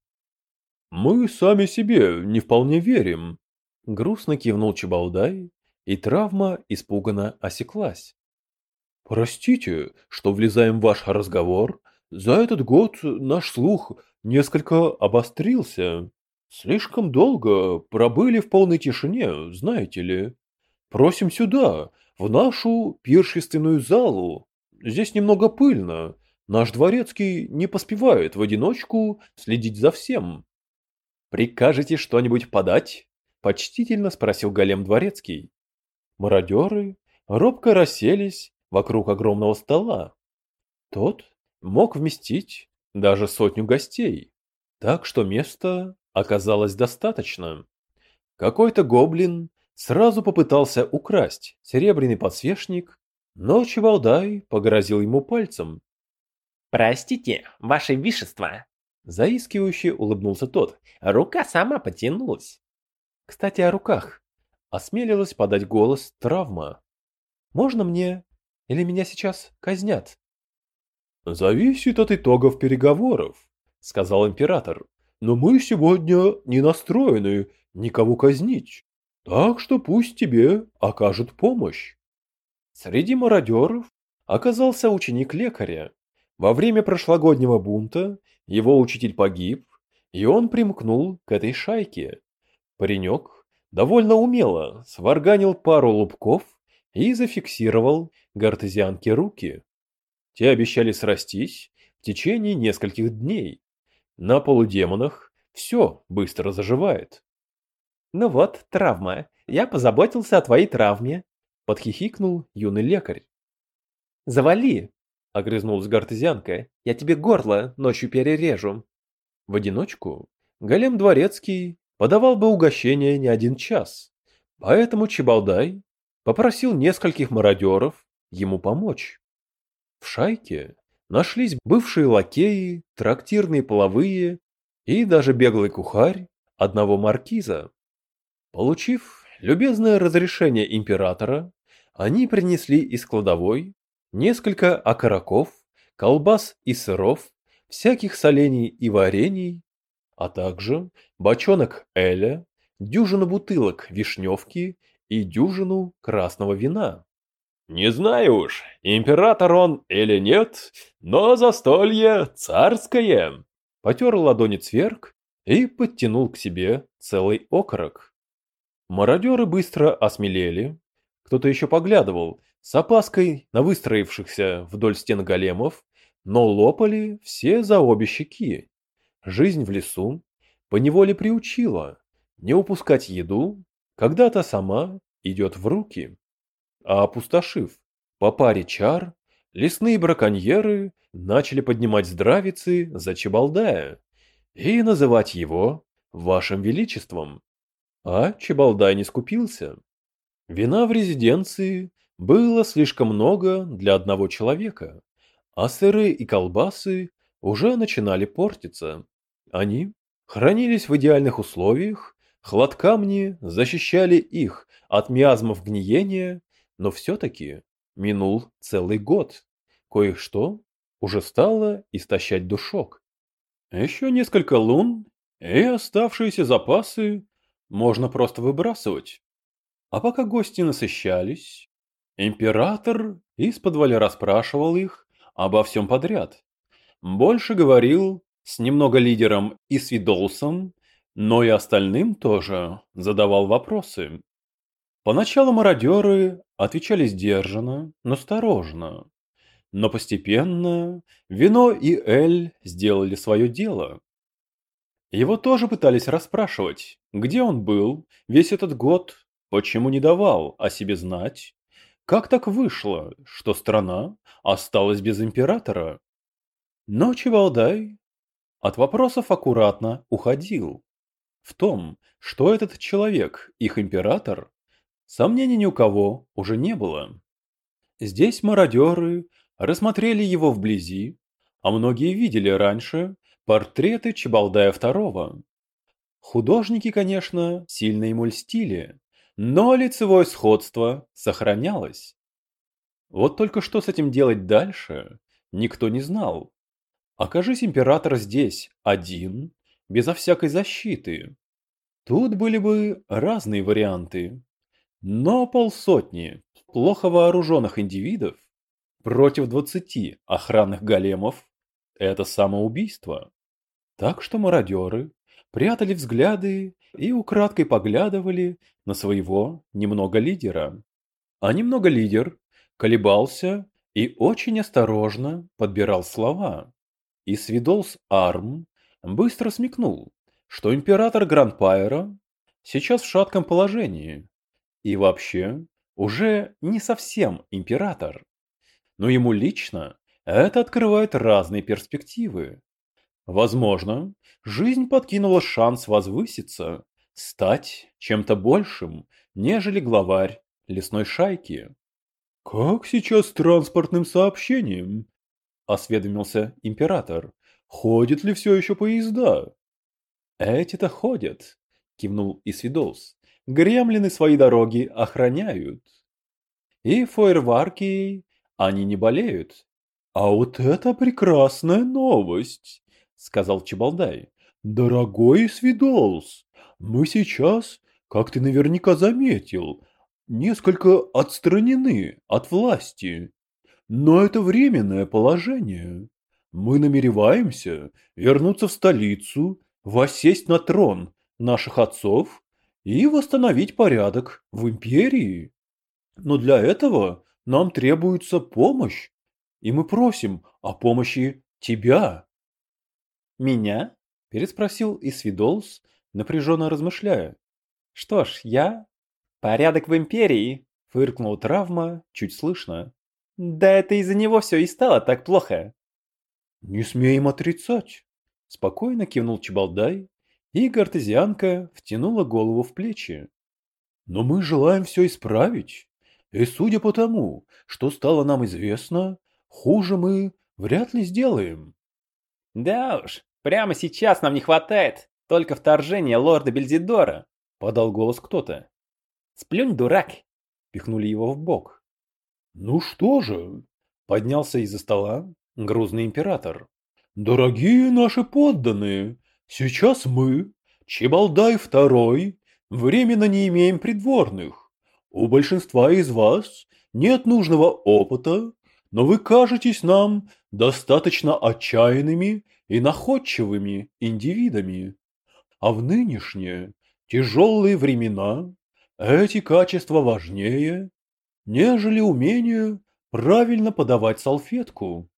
Мы сами себе не вполне верим. Грустно кивнул Чебалдай, и травма испуганно осеклась. Простите, что влезаем в ваш разговор. За этот год наш слух несколько обострился. Слишком долго пробыли в полной тишине, знаете ли. Просим сюда, в нашу пиршественную залу. Здесь немного пыльно. Наш дворецкий не поспевает в одиночку следить за всем. Прикажете что-нибудь подать? Почтительно спросил голем дворецкий. Мародеры робко расселись вокруг огромного стола. Тот мог вместить даже сотню гостей, так что места оказалось достаточно. Какой-то гоблин сразу попытался украсть серебряный подсвечник, но Чевалдай погрозил ему пальцем. «Простите, ваше вишество!» Заискивающе улыбнулся тот. «Рука сама потянулась!» «Кстати, о руках!» Осмелилась подать голос травма. «Можно мне или меня сейчас казнят? Зависит от итогов переговоров, сказал император. Но мы сегодня не настроены никого казнить. Так что пусть тебе окажут помощь. Среди мародеров оказался ученик лекаря. Во время прошлогоднего бунта его учитель погиб, и он примкнул к этой шайке. Паренек довольно умело сварганил пару лубков и зафиксировал гартезианке руки. Те обещали срастись в течение нескольких дней. На полудемонах все быстро заживает. «Ну вот, травма. Я позаботился о твоей травме», — подхихикнул юный лекарь. «Завали!» — огрызнулась гартезианка. «Я тебе горло ночью перережу». В одиночку голем дворецкий подавал бы угощение не один час, поэтому Чебалдай попросил нескольких мародеров ему помочь. В шайке нашлись бывшие лакеи, трактирные половые и даже беглый кухарь одного маркиза. Получив любезное разрешение императора, они принесли из кладовой несколько окороков, колбас и сыров, всяких солений и варений, а также бочонок эля, дюжину бутылок вишневки и дюжину красного вина. Не знаю уж, император он или нет, но застолье царское. Потер ладони цверк и подтянул к себе целый окорок. Мародеры быстро осмелели. Кто-то еще поглядывал, с опаской на выстроившихся вдоль стен големов, но лопали все за обе щеки. Жизнь в лесу поневоле приучила не упускать еду, когда та сама идет в руки. А опустошив по паре чар, лесные браконьеры начали поднимать здравицы за Чебалдая и называть его вашим величеством. А Чебалдай не скупился. Вина в резиденции было слишком много для одного человека, а сыры и колбасы уже начинали портиться. Они хранились в идеальных условиях, хладкамни защищали их от миазмов гниения, но все-таки минул целый год. Кое-что уже стало истощать душок. Еще несколько лун, и оставшиеся запасы можно просто выбрасывать. А пока гости насыщались, император из-под расспрашивал их обо всем подряд. Больше говорил с немного лидером и Свидолсом, но и остальным тоже задавал вопросы. Поначалу мародеры отвечали сдержанно, насторожно. Но постепенно вино и Эль сделали свое дело. Его тоже пытались расспрашивать, где он был весь этот год, почему не давал о себе знать, как так вышло, что страна осталась без императора. Но Чевалдай от вопросов аккуратно уходил. В том, что этот человек, их император, сомнений ни у кого уже не было. Здесь мародеры рассмотрели его вблизи, а многие видели раньше портреты Чебалдая II. Художники, конечно, сильно ему льстили, но лицевое сходство сохранялось. Вот только что с этим делать дальше, никто не знал. Окажись император здесь один, безо всякой защиты. Тут были бы разные варианты. Но полсотни плохо вооруженных индивидов против двадцати охранных големов – это самоубийство. Так что мародеры прятали взгляды и украдкой поглядывали на своего немного лидера. А немного лидер колебался и очень осторожно подбирал слова. И Свидолс Арм быстро смекнул, что император Грандпайра сейчас в шатком положении и вообще уже не совсем император. Но ему лично это открывает разные перспективы. Возможно, жизнь подкинула шанс возвыситься, стать чем-то большим, нежели главарь лесной шайки. «Как сейчас с транспортным сообщением?» – осведомился император. «Ходят ли все еще поезда?» «Эти-то ходят», – кивнул Исвидос. «Гремлины свои дороги охраняют. И фойерварки они не болеют». «А вот это прекрасная новость!» сказал Чебалдай. Дорогой Свидолс, мы сейчас, как ты наверняка заметил, несколько отстранены от власти. Но это временное положение. Мы намереваемся вернуться в столицу, воссесть на трон наших отцов и восстановить порядок в империи. Но для этого нам требуется помощь, и мы просим о помощи тебя. «Меня?» – переспросил Исвидолс, напряженно размышляя. «Что ж, я...» «Порядок в Империи!» – фыркнул Травма, чуть слышно. «Да это из-за него все и стало так плохо!» «Не смеем отрицать!» – спокойно кивнул Чебалдай, и гартезианка втянула голову в плечи. «Но мы желаем все исправить, и судя по тому, что стало нам известно, хуже мы вряд ли сделаем». «Да уж, прямо сейчас нам не хватает только вторжения лорда Бельзидора», — подал голос кто-то. «Сплюнь, дурак!» — пихнули его в бок. «Ну что же?» — поднялся из-за стола грузный император. «Дорогие наши подданные, сейчас мы, Чебалдай II, временно не имеем придворных. У большинства из вас нет нужного опыта, но вы кажетесь нам достаточно отчаянными и находчивыми индивидами. А в нынешние тяжелые времена эти качества важнее, нежели умение правильно подавать салфетку.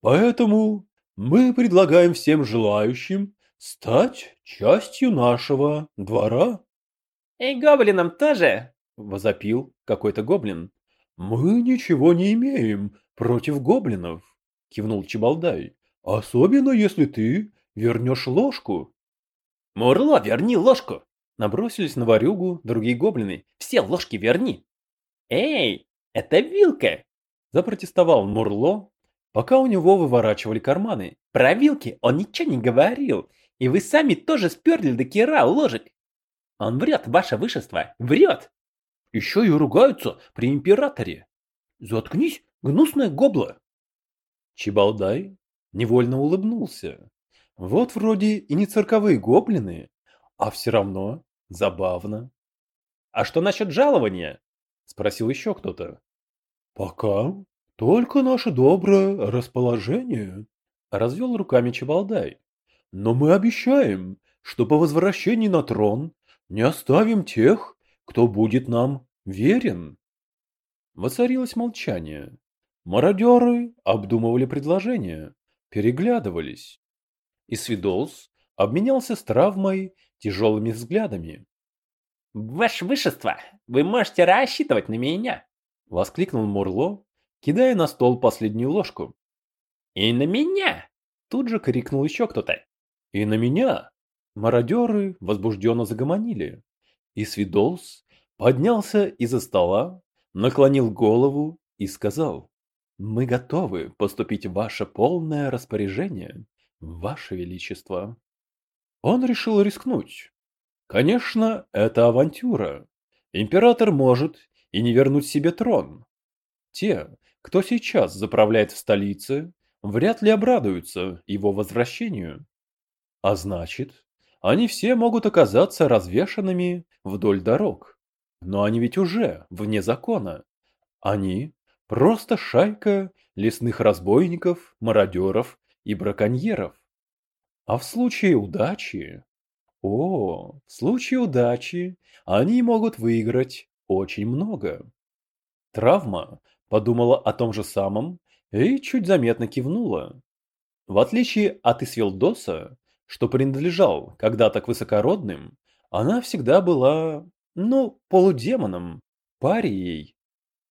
Поэтому мы предлагаем всем желающим стать частью нашего двора. И гоблинам тоже, возопил какой-то гоблин. Мы ничего не имеем против гоблинов, кивнул Чебалдай. Особенно если ты вернешь ложку. Мурло, верни ложку! Набросились на варюгу другие гоблины. Все ложки верни! Эй, это вилка! Запротестовал Мурло, пока у него выворачивали карманы. Про вилки он ничего не говорил, и вы сами тоже сперли до кира ложек. Он врет, ваше вышество, врет. Еще и ругаются при императоре. Заткнись, гнусная гобла. Чебалдай невольно улыбнулся. Вот вроде и не цирковые гоблины, а все равно забавно. А что насчет жалования? Спросил еще кто-то. Пока только наше доброе расположение, развел руками Чебалдай. Но мы обещаем, что по возвращении на трон не оставим тех, кто будет нам верен. Воцарилось молчание. Мародеры обдумывали предложение, переглядывались. И Свидолс обменялся с травмой тяжелыми взглядами. «Ваше вышество, вы можете рассчитывать на меня!» — воскликнул Мурло, кидая на стол последнюю ложку. «И на меня!» — тут же крикнул еще кто-то. «И на меня!» Мародеры возбужденно загомонили. И Свидолс поднялся из-за стола, наклонил голову и сказал, «Мы готовы поступить в ваше полное распоряжение, ваше величество». Он решил рискнуть. Конечно, это авантюра. Император может и не вернуть себе трон. Те, кто сейчас заправляет в столице, вряд ли обрадуются его возвращению. А значит, они все могут оказаться развешанными вдоль дорог. Но они ведь уже вне закона. Они просто шайка лесных разбойников, мародеров и браконьеров. А в случае удачи... О, в случае удачи они могут выиграть очень много. Травма подумала о том же самом и чуть заметно кивнула. В отличие от Исвелдоса, что принадлежал когда-то к высокородным, она всегда была, ну, полудемоном, парией.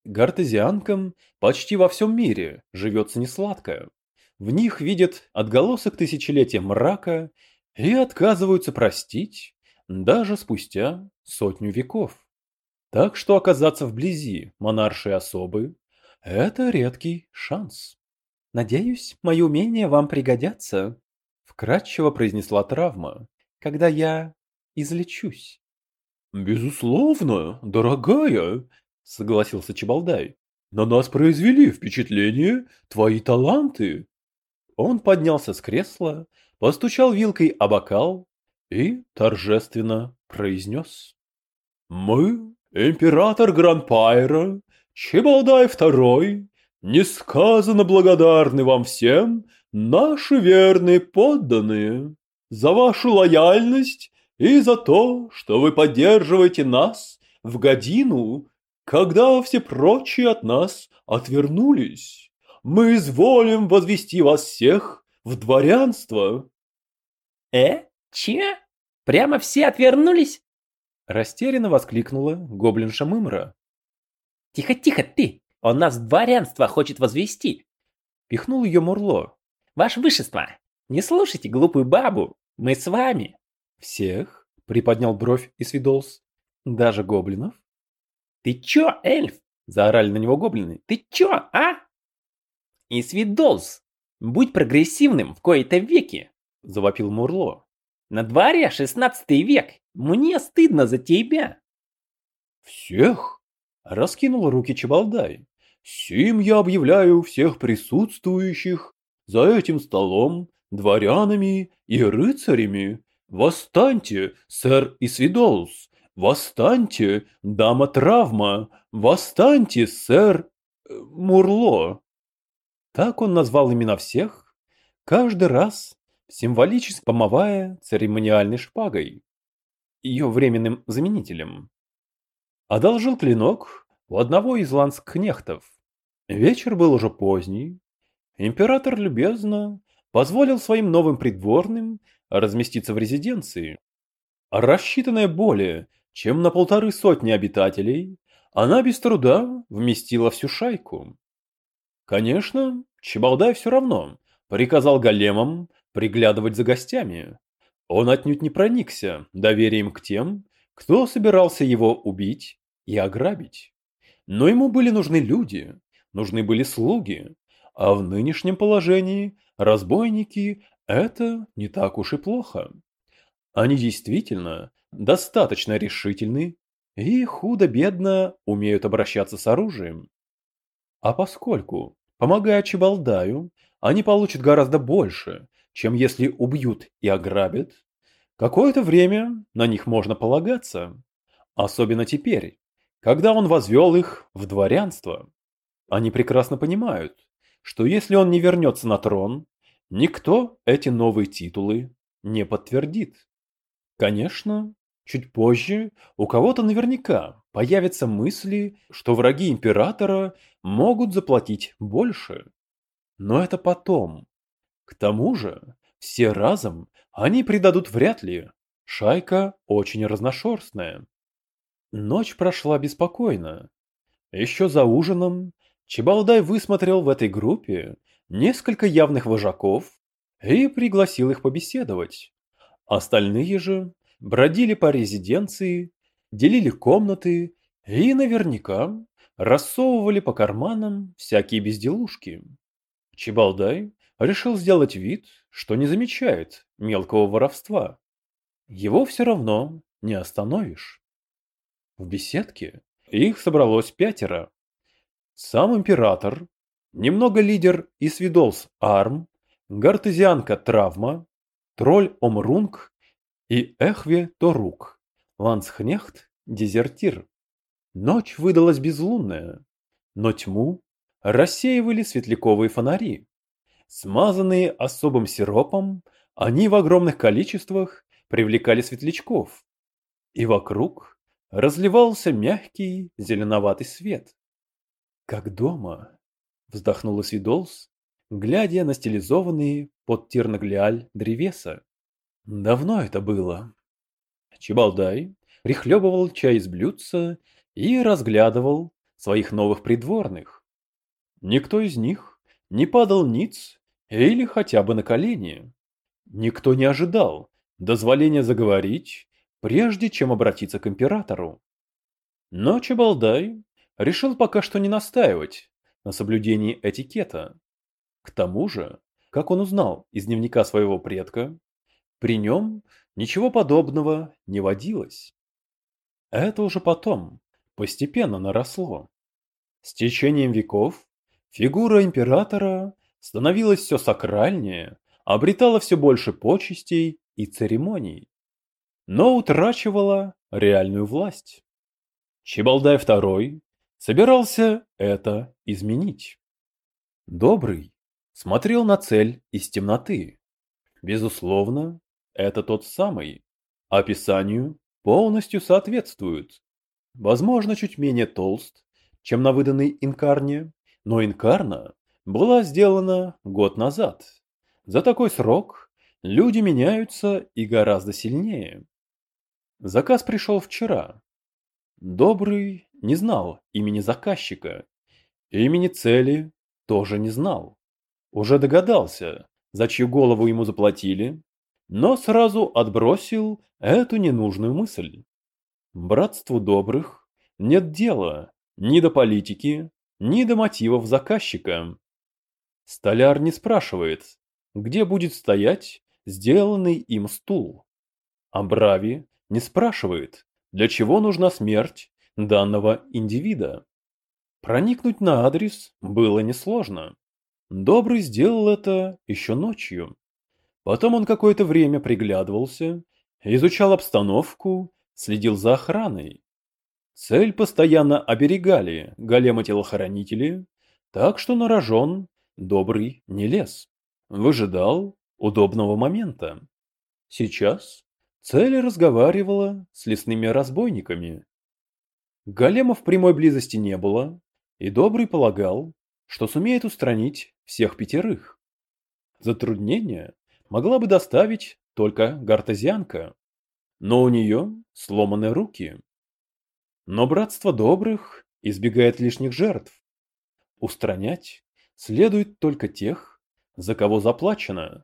Гартезианкам почти во всем мире живется несладко. В них видят отголосок тысячелетия мрака и отказываются простить даже спустя сотню веков. Так что оказаться вблизи монаршей особы – это редкий шанс. Надеюсь, мои умения вам пригодятся, вкратчиво произнесла травма, когда я излечусь. Безусловно, дорогая, согласился Чебалдай. На нас произвели впечатление твои таланты. Он поднялся с кресла, постучал вилкой о бокал и торжественно произнес. Мы, император Гранпайра, Чебалдай II, несказанно благодарны вам всем наши верные подданные, за вашу лояльность и за то, что вы поддерживаете нас в годину, когда все прочие от нас отвернулись. Мы изволим возвести вас всех в дворянство. Э? Че? Прямо все отвернулись? Растерянно воскликнула гоблинша Мымра. Тихо-тихо ты, он нас в дворянство хочет возвести. Пихнул ее Мурло. Ваше вышество, не слушайте глупую бабу, мы с вами. Всех? Приподнял бровь и свидолс. Даже гоблинов? Ты чё, эльф? Заорали на него гоблины. Ты чё, а? И свидолс, будь прогрессивным в кои-то веки, завопил Мурло. На дворе шестнадцатый век, мне стыдно за тебя. Всех? Раскинул руки Чебалдай. Сим я объявляю всех присутствующих за этим столом дворянами и рыцарями. Восстаньте, сэр Исвидолс! Восстаньте, дама Травма! Восстаньте, сэр... Э, Мурло! Так он назвал имена всех, каждый раз символически помывая церемониальной шпагой, ее временным заменителем. Одолжил клинок у одного из ланскнехтов. Вечер был уже поздний. Император любезно позволил своим новым придворным разместиться в резиденции. Рассчитанная более чем на полторы сотни обитателей, она без труда вместила всю шайку. Конечно, Чебалдай все равно приказал големам приглядывать за гостями. Он отнюдь не проникся доверием к тем, кто собирался его убить и ограбить. Но ему были нужны люди, нужны были слуги, а в нынешнем положении разбойники – это не так уж и плохо. Они действительно достаточно решительны и худо-бедно умеют обращаться с оружием. А поскольку, помогая Чебалдаю, они получат гораздо больше, чем если убьют и ограбят, какое-то время на них можно полагаться, особенно теперь, когда он возвел их в дворянство. Они прекрасно понимают, что если он не вернется на трон, никто эти новые титулы не подтвердит. Конечно, чуть позже у кого-то наверняка появятся мысли, что враги императора могут заплатить больше. Но это потом. К тому же, все разом они предадут вряд ли. Шайка очень разношерстная. Ночь прошла беспокойно. Еще за ужином Чебалдай высмотрел в этой группе несколько явных вожаков и пригласил их побеседовать. Остальные же бродили по резиденции, делили комнаты и наверняка рассовывали по карманам всякие безделушки. Чебалдай решил сделать вид, что не замечает мелкого воровства. Его все равно не остановишь. В беседке их собралось пятеро. Сам император, немного лидер и свидолс Арм, гартезианка Травма, тролль Омрунг и Эхве Торук, ланцхнехт Дезертир. Ночь выдалась безлунная, но тьму рассеивали светляковые фонари. Смазанные особым сиропом, они в огромных количествах привлекали светлячков. И вокруг разливался мягкий зеленоватый свет. «Как дома!» — вздохнула Свидолс, глядя на стилизованные под терноглиаль древеса. Давно это было. Чебалдай прихлебывал чай из блюдца и разглядывал своих новых придворных. Никто из них не падал ниц или хотя бы на колени. Никто не ожидал дозволения заговорить, прежде чем обратиться к императору. Но Чебалдай решил пока что не настаивать на соблюдении этикета. К тому же, как он узнал из дневника своего предка, при нем ничего подобного не водилось. Это уже потом, постепенно наросло. С течением веков фигура императора становилась все сакральнее, обретала все больше почестей и церемоний, но утрачивала реальную власть. Чебалдай II собирался это изменить. Добрый смотрел на цель из темноты. Безусловно, это тот самый. Описанию полностью соответствует. Возможно, чуть менее толст, чем на выданной инкарне, но инкарна была сделана год назад. За такой срок люди меняются и гораздо сильнее. Заказ пришел вчера. Добрый не знал имени заказчика. Имени цели тоже не знал. Уже догадался, за чью голову ему заплатили, но сразу отбросил эту ненужную мысль. Братству добрых нет дела ни до политики, ни до мотивов заказчика. Столяр не спрашивает, где будет стоять сделанный им стул. А Брави не спрашивает, для чего нужна смерть данного индивида. Проникнуть на адрес было несложно. Добрый сделал это еще ночью. Потом он какое-то время приглядывался, изучал обстановку, следил за охраной. Цель постоянно оберегали големы-телохранители, так что на рожон добрый не лез. Выжидал удобного момента. Сейчас цель разговаривала с лесными разбойниками. Големов в прямой близости не было, и Добрый полагал, что сумеет устранить всех пятерых. Затруднение могла бы доставить только гартезианка, но у нее сломаны руки. Но братство добрых избегает лишних жертв. Устранять следует только тех, за кого заплачено.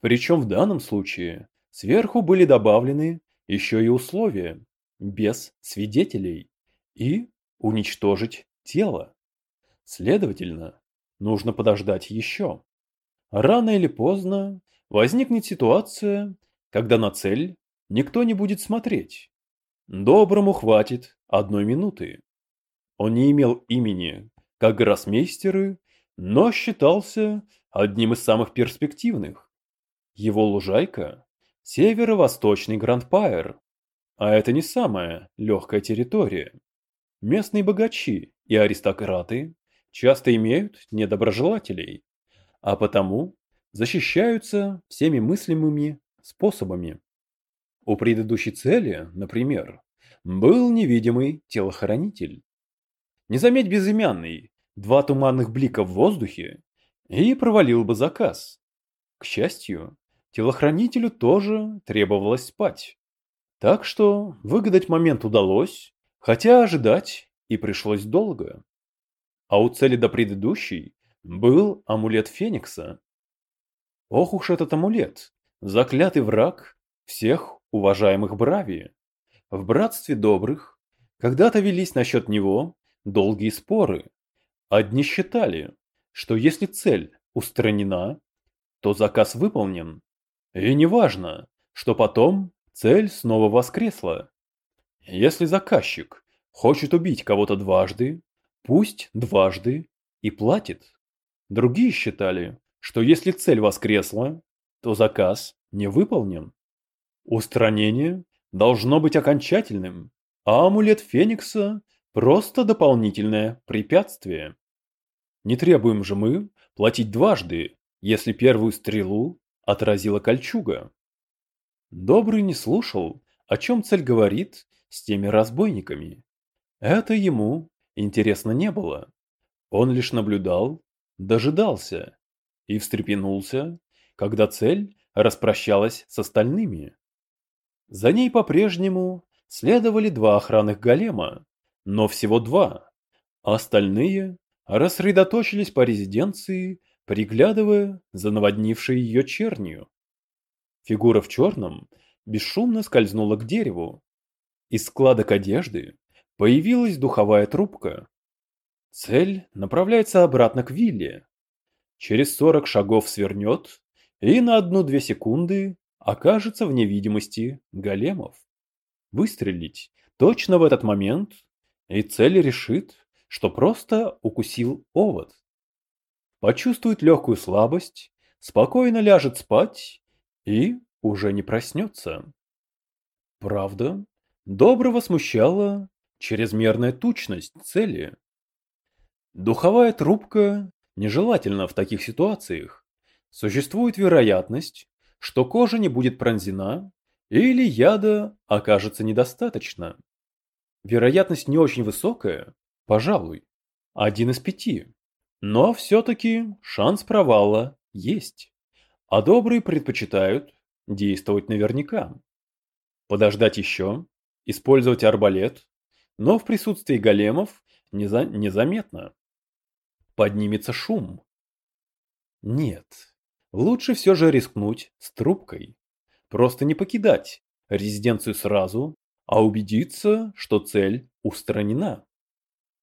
Причем в данном случае сверху были добавлены еще и условия без свидетелей и уничтожить тело. Следовательно, нужно подождать еще. Рано или поздно возникнет ситуация, когда на цель никто не будет смотреть. Доброму хватит одной минуты. Он не имел имени, как гроссмейстеры, но считался одним из самых перспективных. Его лужайка – северо-восточный Гранд-Пайер, а это не самая легкая территория. Местные богачи и аристократы часто имеют недоброжелателей, а потому защищаются всеми мыслимыми способами. У предыдущей цели, например, был невидимый телохранитель. Не заметь безымянный, два туманных блика в воздухе, и провалил бы заказ. К счастью, телохранителю тоже требовалось спать. Так что выгадать момент удалось, хотя ожидать и пришлось долго. А у цели до предыдущей был амулет Феникса. Ох уж этот амулет, заклятый враг всех уважаемых Брави. В братстве добрых когда-то велись насчет него долгие споры. Одни считали, что если цель устранена, то заказ выполнен. И неважно, что потом цель снова воскресла. Если заказчик хочет убить кого-то дважды, пусть дважды и платит. Другие считали, что если цель воскресла, то заказ не выполнен. Устранение должно быть окончательным, а амулет Феникса – просто дополнительное препятствие. Не требуем же мы платить дважды, если первую стрелу отразила кольчуга. Добрый не слушал, о чем цель говорит с теми разбойниками. Это ему интересно не было. Он лишь наблюдал, дожидался и встрепенулся, когда цель распрощалась с остальными. За ней по-прежнему следовали два охранных голема, но всего два. Остальные рассредоточились по резиденции, приглядывая за наводнившей ее чернью. Фигура в черном бесшумно скользнула к дереву. Из складок одежды Появилась духовая трубка. Цель направляется обратно к вилле. Через 40 шагов свернет и на одну-две секунды окажется в невидимости големов. Выстрелить точно в этот момент, и цель решит, что просто укусил овод. Почувствует легкую слабость, спокойно ляжет спать и уже не проснется. Правда, доброго смущало, чрезмерная тучность цели. Духовая трубка нежелательна в таких ситуациях. Существует вероятность, что кожа не будет пронзена или яда окажется недостаточно. Вероятность не очень высокая, пожалуй, один из пяти. Но все-таки шанс провала есть. А добрые предпочитают действовать наверняка. Подождать еще, использовать арбалет но в присутствии големов неза незаметно. Поднимется шум. Нет, лучше все же рискнуть с трубкой. Просто не покидать резиденцию сразу, а убедиться, что цель устранена.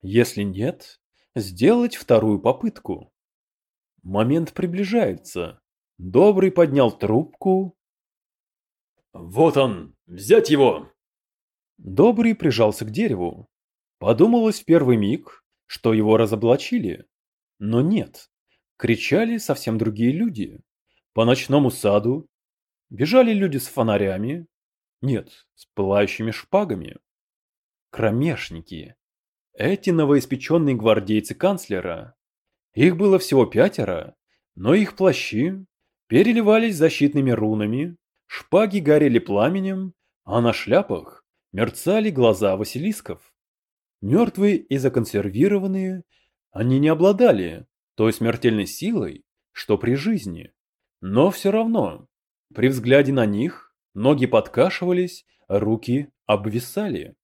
Если нет, сделать вторую попытку. Момент приближается. Добрый поднял трубку. «Вот он! Взять его!» Добрый прижался к дереву. Подумалось в первый миг, что его разоблачили. Но нет. Кричали совсем другие люди. По ночному саду. Бежали люди с фонарями. Нет, с пылающими шпагами. Кромешники. Эти новоиспеченные гвардейцы канцлера. Их было всего пятеро, но их плащи переливались защитными рунами, шпаги горели пламенем, а на шляпах мерцали глаза василисков. Мертвые и законсервированные, они не обладали той смертельной силой, что при жизни. Но все равно, при взгляде на них, ноги подкашивались, руки обвисали.